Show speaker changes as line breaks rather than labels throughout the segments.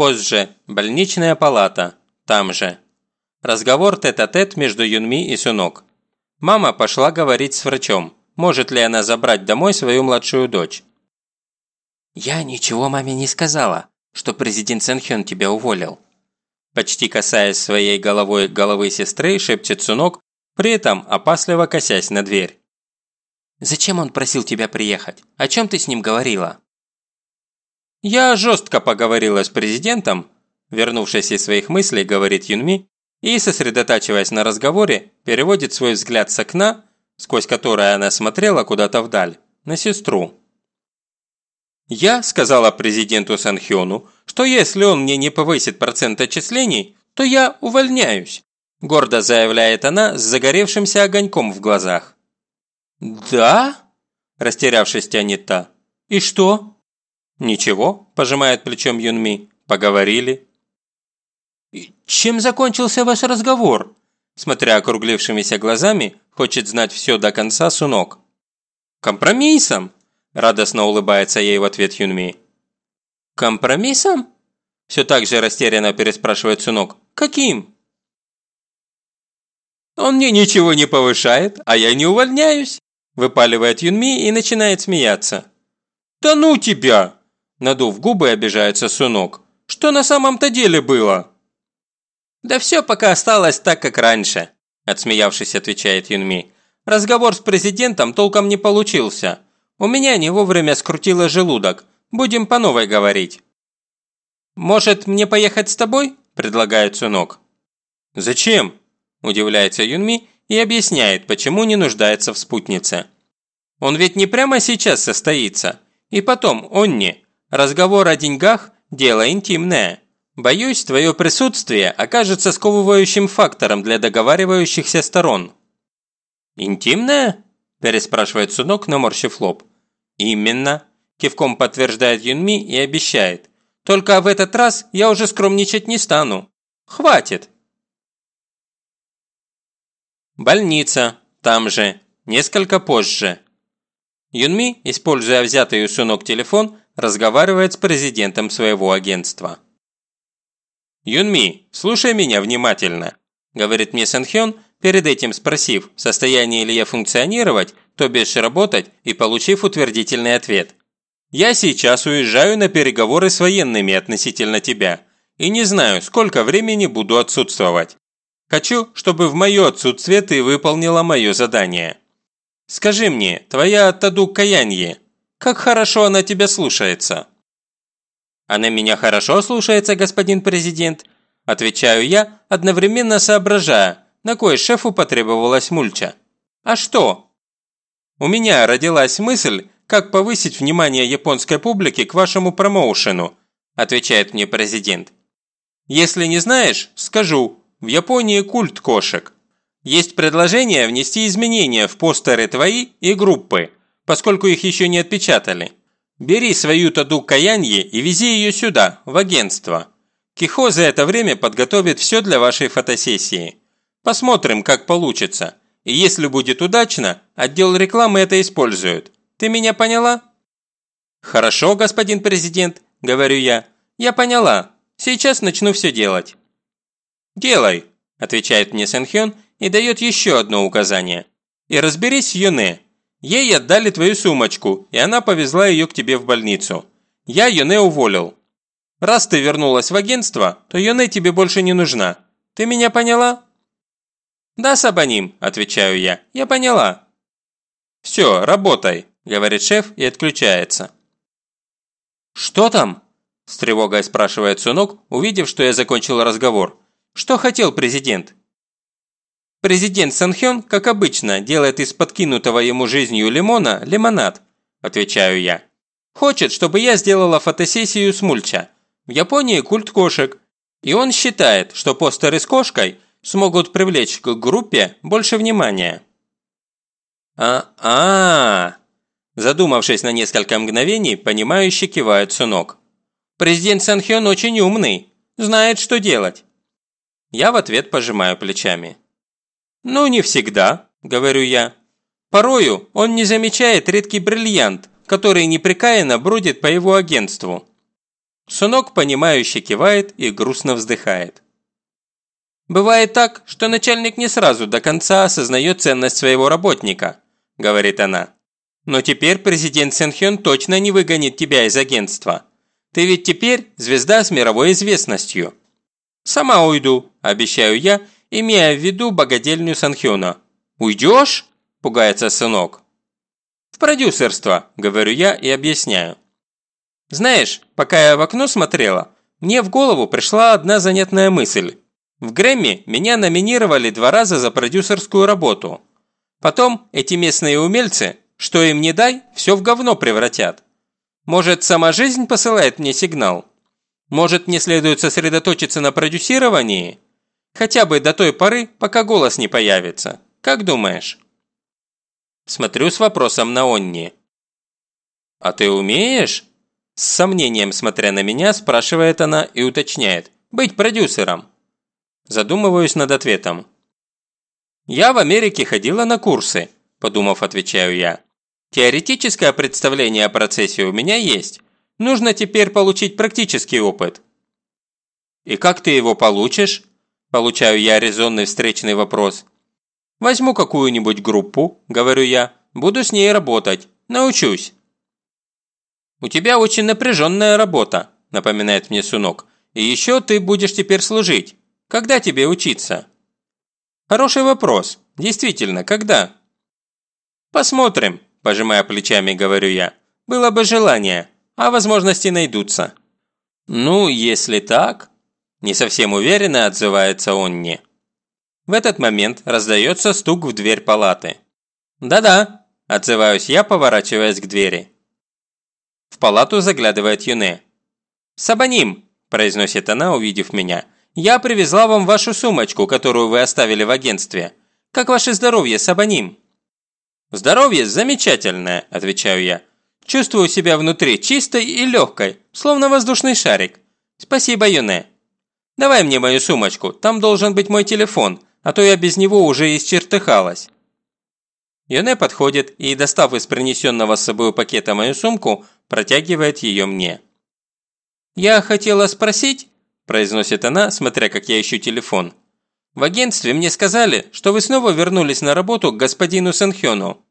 Позже – больничная палата, там же. Разговор тет-а-тет -тет между Юнми и Сунок. Мама пошла говорить с врачом, может ли она забрать домой свою младшую дочь. «Я ничего маме не сказала, что президент Сэнхён тебя уволил». Почти касаясь своей головой головы сестры, шепчет Сунок, при этом опасливо косясь на дверь. «Зачем он просил тебя приехать? О чем ты с ним говорила?» «Я жестко поговорила с президентом», вернувшись из своих мыслей, говорит Юнми, и, сосредотачиваясь на разговоре, переводит свой взгляд с окна, сквозь которое она смотрела куда-то вдаль, на сестру. «Я сказала президенту Санхёну, что если он мне не повысит процент отчислений, то я увольняюсь», гордо заявляет она с загоревшимся огоньком в глазах. «Да?» – растерявшись тянет та. «И что?» «Ничего», – пожимает плечом Юнми. «Поговорили». «Чем закончился ваш разговор?» Смотря округлившимися глазами, хочет знать все до конца Сунок. «Компромиссом!» – радостно улыбается ей в ответ Юнми. «Компромиссом?» – все так же растерянно переспрашивает Сунок. «Каким?» «Он мне ничего не повышает, а я не увольняюсь!» – выпаливает Юнми и начинает смеяться. «Да ну тебя!» Надув губы, обижается Сунок. «Что на самом-то деле было?» «Да все пока осталось так, как раньше», отсмеявшись, отвечает Юнми. «Разговор с президентом толком не получился. У меня не вовремя скрутило желудок. Будем по новой говорить». «Может, мне поехать с тобой?» – предлагает Сунок. «Зачем?» – удивляется Юнми и объясняет, почему не нуждается в спутнице. «Он ведь не прямо сейчас состоится. И потом, он не. Разговор о деньгах – дело интимное. Боюсь, твое присутствие окажется сковывающим фактором для договаривающихся сторон». «Интимное?» – переспрашивает Сунок, наморщив лоб. «Именно», – кивком подтверждает Юнми и обещает. «Только в этот раз я уже скромничать не стану. Хватит!» Больница, там же, несколько позже. Юнми, используя взятый у Сунок телефон, разговаривает с президентом своего агентства. «Юнми, слушай меня внимательно», – говорит мне Санхён, перед этим спросив, в состоянии ли я функционировать, то бишь работать, и получив утвердительный ответ. «Я сейчас уезжаю на переговоры с военными относительно тебя, и не знаю, сколько времени буду отсутствовать. Хочу, чтобы в мое отсутствие ты выполнила мое задание. Скажи мне, твоя Таду Каянье, как хорошо она тебя слушается». «Она меня хорошо слушается, господин президент», отвечаю я, одновременно соображая, на кой шефу потребовалась мульча. «А что?» «У меня родилась мысль, как повысить внимание японской публики к вашему промоушену», отвечает мне президент. «Если не знаешь, скажу, в Японии культ кошек. Есть предложение внести изменения в постеры твои и группы, поскольку их еще не отпечатали. Бери свою Таду Каяньи и вези ее сюда, в агентство. Кихо за это время подготовит все для вашей фотосессии. Посмотрим, как получится. И если будет удачно, отдел рекламы это использует. Ты меня поняла? Хорошо, господин президент, говорю я. Я поняла. Сейчас начну все делать. Делай, отвечает мне Сэнхён и дает еще одно указание. И разберись Юне. Ей отдали твою сумочку, и она повезла ее к тебе в больницу. Я Юне уволил. Раз ты вернулась в агентство, то Юне тебе больше не нужна. Ты меня поняла?» «Да, Сабаним», – отвечаю я. «Я поняла». «Все, работай», – говорит шеф и отключается. «Что там?» – с тревогой спрашивает Сунок, увидев, что я закончил разговор. «Что хотел президент?» «Президент Санхён, как обычно, делает из подкинутого ему жизнью лимона лимонад», – отвечаю я. «Хочет, чтобы я сделала фотосессию с Мульча. В Японии культ кошек. И он считает, что постеры с кошкой смогут привлечь к группе больше внимания». «А-а-а!» Задумавшись на несколько мгновений, понимающе кивает Сунок. «Президент Санхён очень умный, знает, что делать». Я в ответ пожимаю плечами. «Ну, не всегда», – говорю я. «Порою он не замечает редкий бриллиант, который непрекаянно бродит по его агентству». Сунок, понимающе кивает и грустно вздыхает. «Бывает так, что начальник не сразу до конца осознает ценность своего работника», – говорит она. «Но теперь президент Сэнхён точно не выгонит тебя из агентства. Ты ведь теперь звезда с мировой известностью». «Сама уйду», – обещаю я, имея в виду богадельню Санхёна. «Уйдешь?» – пугается сынок. «В продюсерство», – говорю я и объясняю. Знаешь, пока я в окно смотрела, мне в голову пришла одна занятная мысль. В Грэмми меня номинировали два раза за продюсерскую работу. Потом эти местные умельцы, что им не дай, все в говно превратят. Может, сама жизнь посылает мне сигнал? Может, мне следует сосредоточиться на продюсировании? Хотя бы до той поры, пока голос не появится. Как думаешь? Смотрю с вопросом на Онни. «А ты умеешь?» С сомнением смотря на меня, спрашивает она и уточняет. «Быть продюсером». Задумываюсь над ответом. «Я в Америке ходила на курсы», – подумав, отвечаю я. «Теоретическое представление о процессе у меня есть. Нужно теперь получить практический опыт». «И как ты его получишь?» – получаю я резонный встречный вопрос. «Возьму какую-нибудь группу», – говорю я, – «буду с ней работать, научусь». «У тебя очень напряженная работа», – напоминает мне Сунок. «И еще ты будешь теперь служить. Когда тебе учиться?» «Хороший вопрос. Действительно, когда?» «Посмотрим», – пожимая плечами, говорю я. «Было бы желание, а возможности найдутся». «Ну, если так...» – не совсем уверенно отзывается он не. В этот момент раздается стук в дверь палаты. «Да-да», – отзываюсь я, поворачиваясь к двери. В палату заглядывает Юне. «Сабаним!» – произносит она, увидев меня. «Я привезла вам вашу сумочку, которую вы оставили в агентстве. Как ваше здоровье, Сабаним?» «Здоровье замечательное», – отвечаю я. «Чувствую себя внутри чистой и легкой, словно воздушный шарик. Спасибо, Юне. Давай мне мою сумочку, там должен быть мой телефон, а то я без него уже исчертыхалась». Юне подходит и, достав из принесенного с собой пакета мою сумку, протягивает ее мне. «Я хотела спросить», – произносит она, смотря как я ищу телефон. «В агентстве мне сказали, что вы снова вернулись на работу к господину Сэнхёну».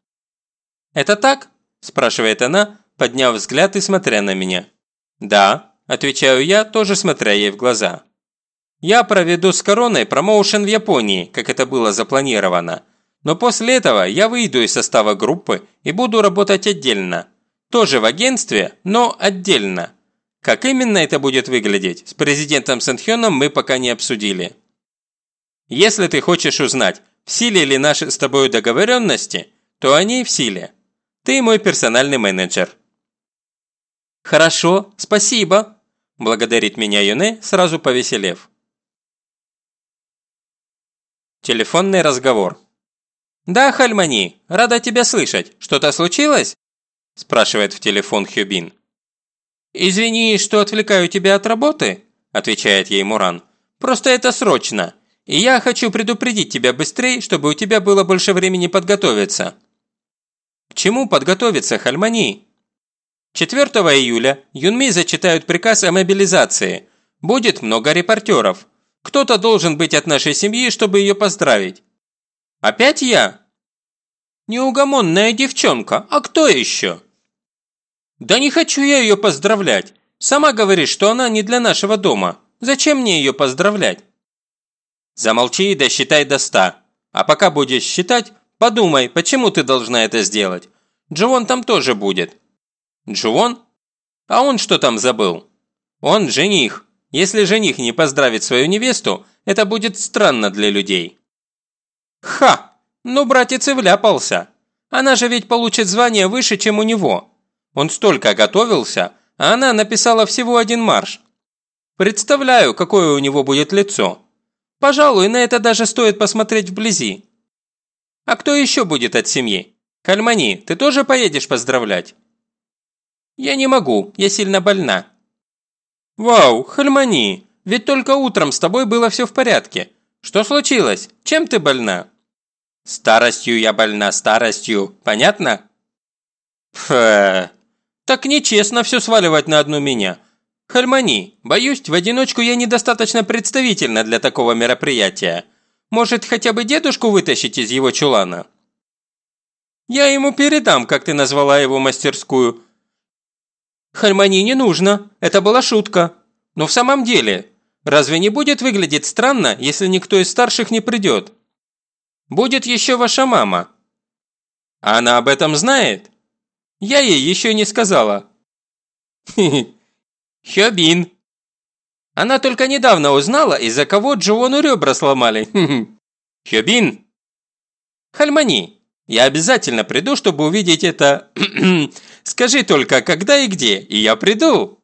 «Это так?» – спрашивает она, подняв взгляд и смотря на меня. «Да», – отвечаю я, тоже смотря ей в глаза. «Я проведу с Короной промоушен в Японии, как это было запланировано. Но после этого я выйду из состава группы и буду работать отдельно. Тоже в агентстве, но отдельно. Как именно это будет выглядеть, с президентом Сэнхёном мы пока не обсудили. Если ты хочешь узнать, в силе ли наши с тобой договоренности, то они в силе. Ты мой персональный менеджер. Хорошо, спасибо, благодарит меня Юне, сразу повеселев. Телефонный разговор. «Да, Хальмани, рада тебя слышать. Что-то случилось?» спрашивает в телефон Хюбин. «Извини, что отвлекаю тебя от работы», отвечает ей Муран. «Просто это срочно, и я хочу предупредить тебя быстрее, чтобы у тебя было больше времени подготовиться». «К чему подготовиться, Хальмани?» 4 июля Юнми зачитают приказ о мобилизации. Будет много репортеров. Кто-то должен быть от нашей семьи, чтобы ее поздравить. Опять я? Неугомонная девчонка, а кто еще? «Да не хочу я ее поздравлять. Сама говоришь, что она не для нашего дома. Зачем мне ее поздравлять?» «Замолчи и досчитай до ста. А пока будешь считать, подумай, почему ты должна это сделать. Джуон там тоже будет». «Джуон? А он что там забыл?» «Он жених. Если жених не поздравит свою невесту, это будет странно для людей». «Ха! Ну, братец и вляпался. Она же ведь получит звание выше, чем у него. Он столько готовился, а она написала всего один марш. Представляю, какое у него будет лицо. Пожалуй, на это даже стоит посмотреть вблизи. А кто еще будет от семьи? Кальмани, ты тоже поедешь поздравлять? Я не могу, я сильно больна. Вау, Хальмани, ведь только утром с тобой было все в порядке. Что случилось? Чем ты больна? Старостью я больна, старостью, понятно? Фэ, так нечестно все сваливать на одну меня. «Хальмани, боюсь, в одиночку я недостаточно представительна для такого мероприятия. Может, хотя бы дедушку вытащить из его чулана?» «Я ему передам, как ты назвала его мастерскую». «Хальмани не нужно, это была шутка. Но в самом деле, разве не будет выглядеть странно, если никто из старших не придет? Будет еще ваша мама». «Она об этом знает?» «Я ей еще не сказала». «Хе-хе, Хёбин. Она только недавно узнала, из-за кого Джоуну ребра сломали. Хёбин. Хальмани, я обязательно приду, чтобы увидеть это... Скажи только, когда и где, и я приду.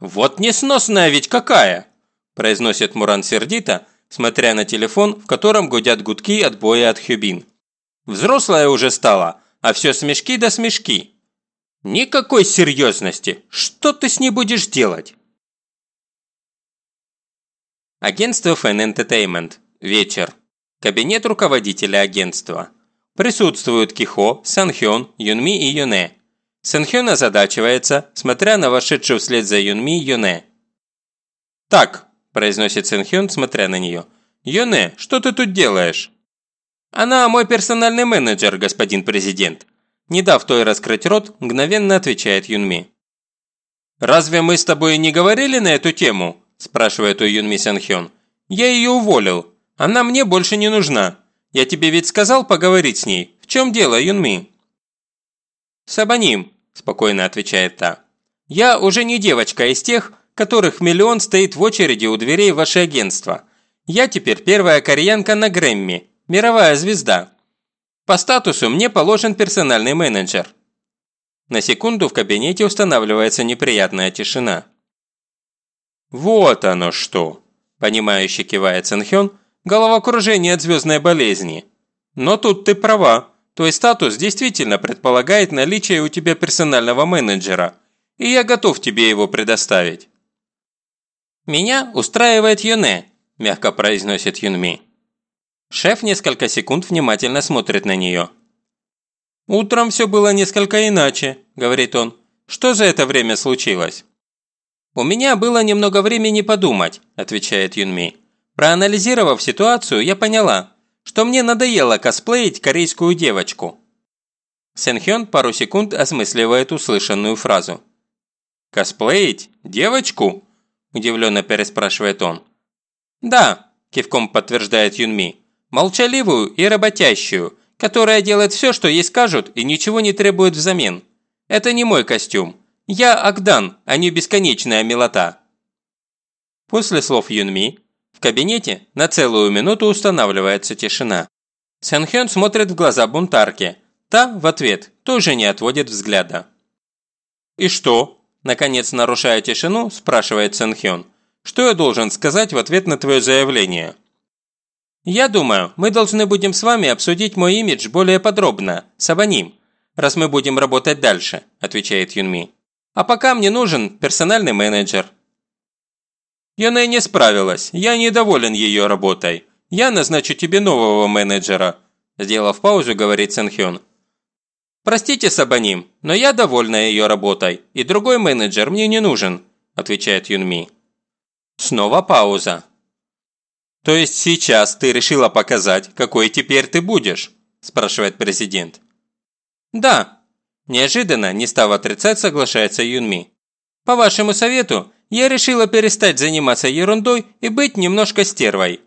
Вот несносная ведь какая, произносит Муран сердито, смотря на телефон, в котором гудят гудки от боя от Хюбин. Взрослая уже стала, а все смешки да смешки. Никакой серьезности. Что ты с ней будешь делать? Агентство Fan Entertainment. Вечер. Кабинет руководителя агентства. Присутствуют Кихо, Санхён, Юнми и Юне. Санхён озадачивается, смотря на вошедшую вслед за Юнми Юне. «Так», – произносит Санхён, смотря на нее. «Юне, что ты тут делаешь?» «Она мой персональный менеджер, господин президент. Не дав той раскрыть рот, мгновенно отвечает Юнми. «Разве мы с тобой не говорили на эту тему?» – спрашивает у Юнми Сянхён. «Я ее уволил. Она мне больше не нужна. Я тебе ведь сказал поговорить с ней. В чем дело, Юнми?» «Сабаним», – спокойно отвечает та. «Я уже не девочка из тех, которых миллион стоит в очереди у дверей в ваше агентство. Я теперь первая кореянка на Грэмми, мировая звезда. По статусу мне положен персональный менеджер. На секунду в кабинете устанавливается неприятная тишина. «Вот оно что!» – понимающе кивает Сэнхён, головокружение от звездной болезни. «Но тут ты права. Твой статус действительно предполагает наличие у тебя персонального менеджера, и я готов тебе его предоставить». «Меня устраивает Юне», – мягко произносит Юнми. Шеф несколько секунд внимательно смотрит на нее. «Утром все было несколько иначе», – говорит он. «Что за это время случилось?» «У меня было немного времени подумать», – отвечает Юнми. «Проанализировав ситуацию, я поняла, что мне надоело косплеить корейскую девочку». Сэнхён пару секунд осмысливает услышанную фразу. «Косплеить? Девочку?» – удивленно переспрашивает он. «Да», – кивком подтверждает Юнми молчаливую и работящую, которая делает все, что ей скажут и ничего не требует взамен. Это не мой костюм. Я Агдан, а не бесконечная милота. После слов Юнми кабинете на целую минуту устанавливается тишина. Сэнхён смотрит в глаза бунтарки. Та, в ответ, тоже не отводит взгляда. «И что?» – наконец нарушая тишину, спрашивает Сэнхён. «Что я должен сказать в ответ на твое заявление?» «Я думаю, мы должны будем с вами обсудить мой имидж более подробно, с Абоним, раз мы будем работать дальше», – отвечает Юнми. «А пока мне нужен персональный менеджер». Юнэ не справилась, я недоволен ее работой. Я назначу тебе нового менеджера», – сделав паузу, говорит Сэнхён. «Простите, Сабаним, но я довольна ее работой, и другой менеджер мне не нужен», – отвечает Юнми. Снова пауза. «То есть сейчас ты решила показать, какой теперь ты будешь?» – спрашивает президент. «Да». Неожиданно, не став отрицать, соглашается Юнми. «По вашему совету, я решила перестать заниматься ерундой и быть немножко стервой».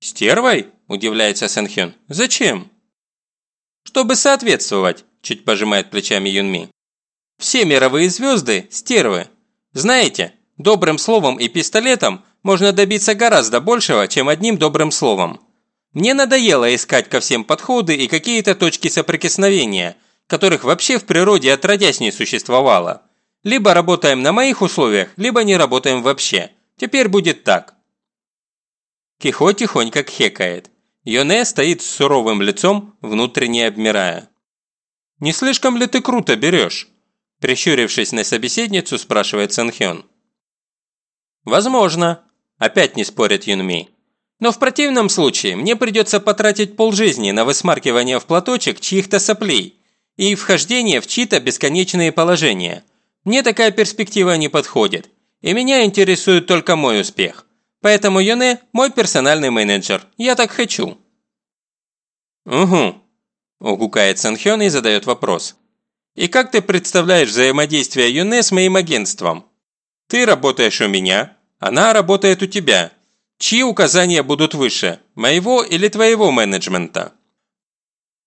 «Стервой?» – удивляется Сэнхён. «Зачем?» «Чтобы соответствовать», – чуть пожимает плечами Юнми. «Все мировые звезды – стервы. Знаете, добрым словом и пистолетом можно добиться гораздо большего, чем одним добрым словом. Мне надоело искать ко всем подходы и какие-то точки соприкосновения, которых вообще в природе отродясь не существовало. Либо работаем на моих условиях, либо не работаем вообще. Теперь будет так. Кихо тихонько кхекает. Йоне стоит с суровым лицом, внутренне обмирая. «Не слишком ли ты круто берешь?» Прищурившись на собеседницу, спрашивает Сэнхён. «Возможно», Опять не спорит Юнми. Но в противном случае мне придется потратить полжизни на высмаркивание в платочек чьих-то соплей и вхождение в чьи-то бесконечные положения. Мне такая перспектива не подходит, и меня интересует только мой успех. Поэтому Юне – мой персональный менеджер, я так хочу». «Угу», – угукает Санхён и задает вопрос. «И как ты представляешь взаимодействие Юне с моим агентством? Ты работаешь у меня, она работает у тебя. Чьи указания будут выше, моего или твоего менеджмента?»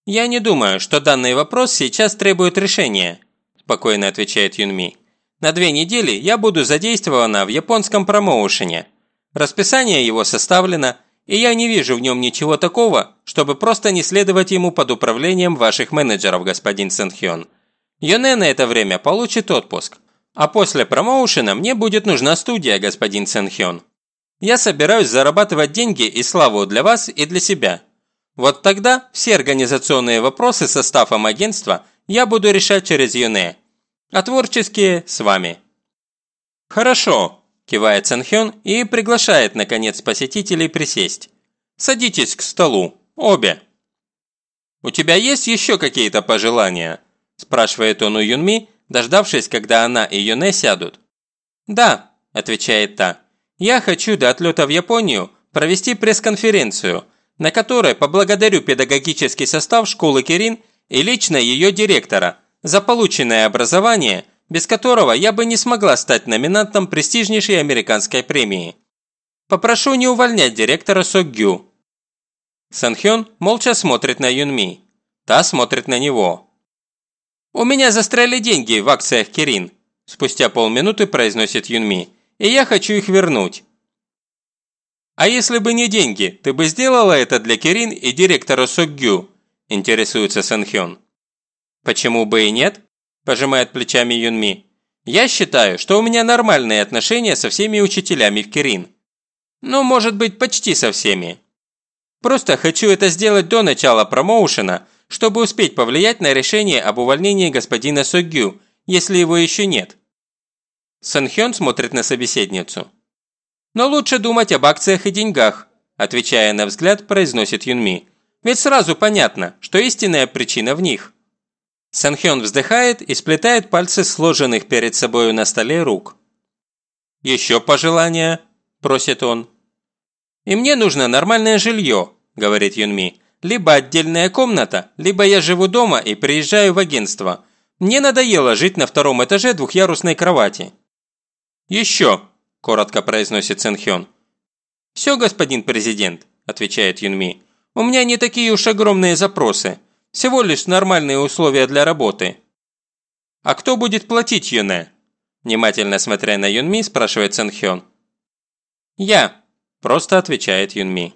«Я не думаю, что данный вопрос сейчас требует решения», – спокойно отвечает Юнми. «На две недели я буду задействована в японском промоушене. Расписание его составлено, и я не вижу в нем ничего такого, чтобы просто не следовать ему под управлением ваших менеджеров, господин Сэнхён. Юне на это время получит отпуск. А после промоушена мне будет нужна студия, господин Сэнхён. Я собираюсь зарабатывать деньги и славу для вас и для себя. Вот тогда все организационные вопросы составом агентства я буду решать через Юне, а творческие – с вами». «Хорошо», – кивает Санхён и приглашает, наконец, посетителей присесть. «Садитесь к столу, обе». «У тебя есть еще какие-то пожелания?» – спрашивает он у Юнми, дождавшись, когда она и Юне сядут. «Да», – отвечает та, – «я хочу до отлета в Японию провести пресс-конференцию – на которой поблагодарю педагогический состав школы Кирин и лично ее директора за полученное образование, без которого я бы не смогла стать номинантом престижнейшей американской премии. Попрошу не увольнять директора Сокгю. Санхён молча смотрит на Юнми. Та смотрит на него. «У меня застряли деньги в акциях Кирин», спустя полминуты произносит Юнми, «и я хочу их вернуть». «А если бы не деньги, ты бы сделала это для Кирин и директора Сокгю?» – интересуется Сэнхён. «Почему бы и нет?» – пожимает плечами Юнми. «Я считаю, что у меня нормальные отношения со всеми учителями в Кирин. Ну, может быть, почти со всеми. Просто хочу это сделать до начала промоушена, чтобы успеть повлиять на решение об увольнении господина Согю, если его еще нет». Сэнхён смотрит на собеседницу. Но лучше думать об акциях и деньгах, отвечая на взгляд, произносит Юнми. Ведь сразу понятно, что истинная причина в них. Санхён вздыхает и сплетает пальцы сложенных перед собою на столе рук. «Еще пожелания?» – просит он. «И мне нужно нормальное жилье», – говорит Юнми. «Либо отдельная комната, либо я живу дома и приезжаю в агентство. Мне надоело жить на втором этаже двухъярусной кровати». «Еще», – коротко произносит Сэнхён. «Все, господин президент», – отвечает Юнми. «У меня не такие уж огромные запросы. Всего лишь нормальные условия для работы». «А кто будет платить Юне?» Внимательно смотря на Юнми, спрашивает Сэнхён. «Я», – просто отвечает Юнми.